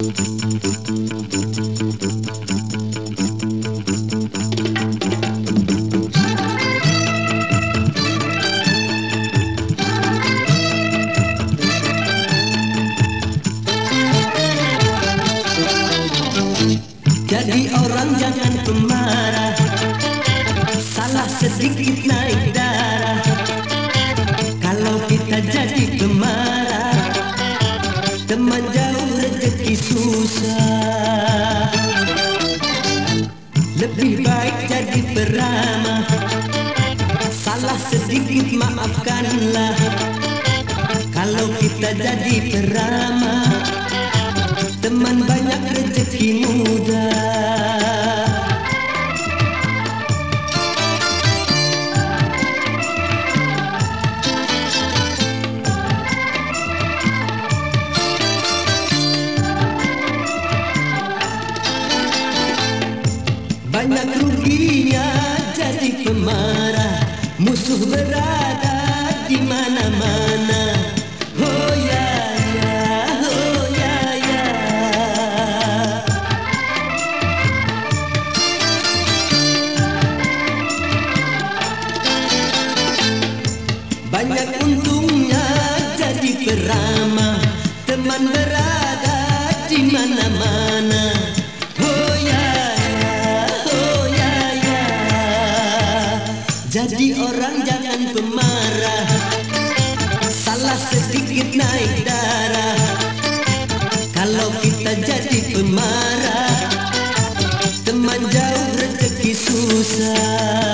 Jadi orang jangan pemarah. Salah sedikit naik darah. Kalau kita jadi pemarah Teman Lebih baik jadi peramah Salah sedikit maafkanlah. Kalau kita jadi peramah Teman banyak rezeki mudah Banyak ruginya jadi pemarah. Musuh berada di mana-mana. Oh ya ya, oh ya Teman berada di mana-mana Jadi orang jangan pemarah. Salah sedikit naik darah. Kalau kita jadi pemarah Teman jauh rezeki susah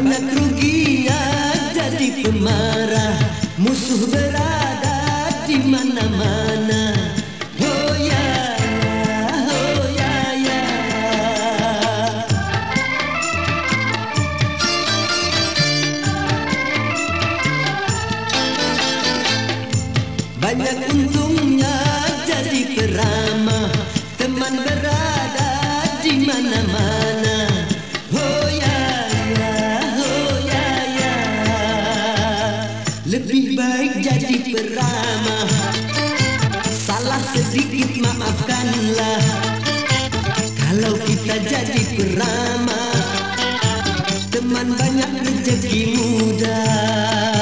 Banyak ruginya jadi pemarah Musuh berada di mana-mana. Oh ya, oh ya ya. Banyak untungnya baik jadi beramah Salah sedikit maafkanlah. Kalau kita jadi beramah Teman banyak rezeki mudah.